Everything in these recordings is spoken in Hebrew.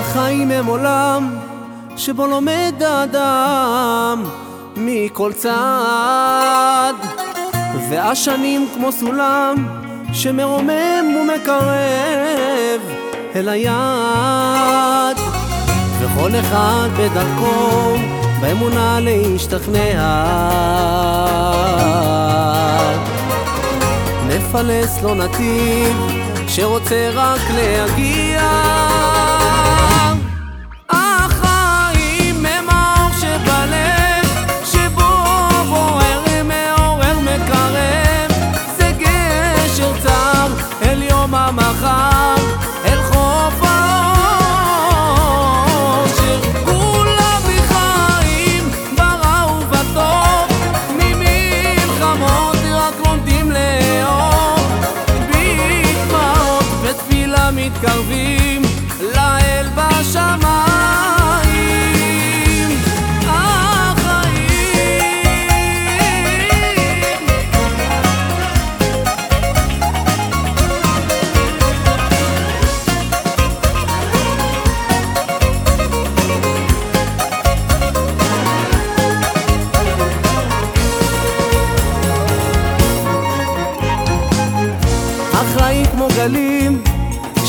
החיים הם עולם שבו לומד האדם מכל צד. והשנים כמו סולם שמרומם ומקרב אל היד. וכל אחד בדרכו באמונה להשתכנע. נפלס לו נתיב שרוצה רק להגיע מתקרבים לאל בשמיים. החיים החיים כמו גלים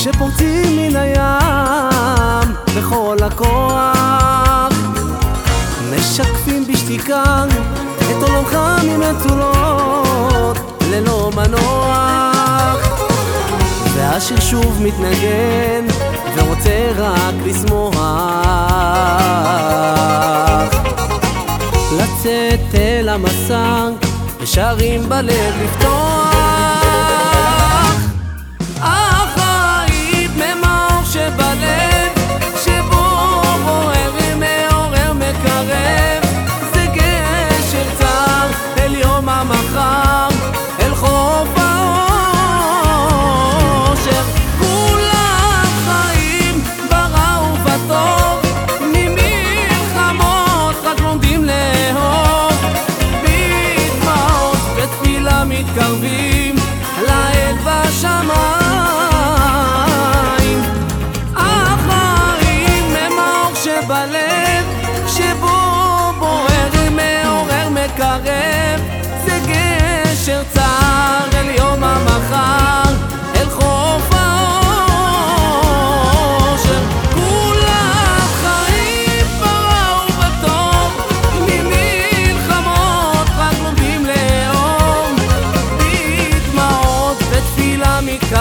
שפורצים מן הים בכל הכוח. משקפים בשתיקה את עולמך ממצולות ללא מנוח. והשיר שוב מתנגן ורוצה רק לשמוח. לצאת אל המסע ושרים בלב לפתוח מתקרבים לאל בשמיים. אחרים הם האור שבלב שבו בוער מעורר מקרב. זה גשר צר.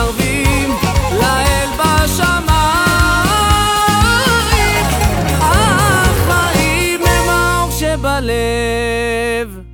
מתקרבים לאל בשמיים, החיים הם האור שבלב.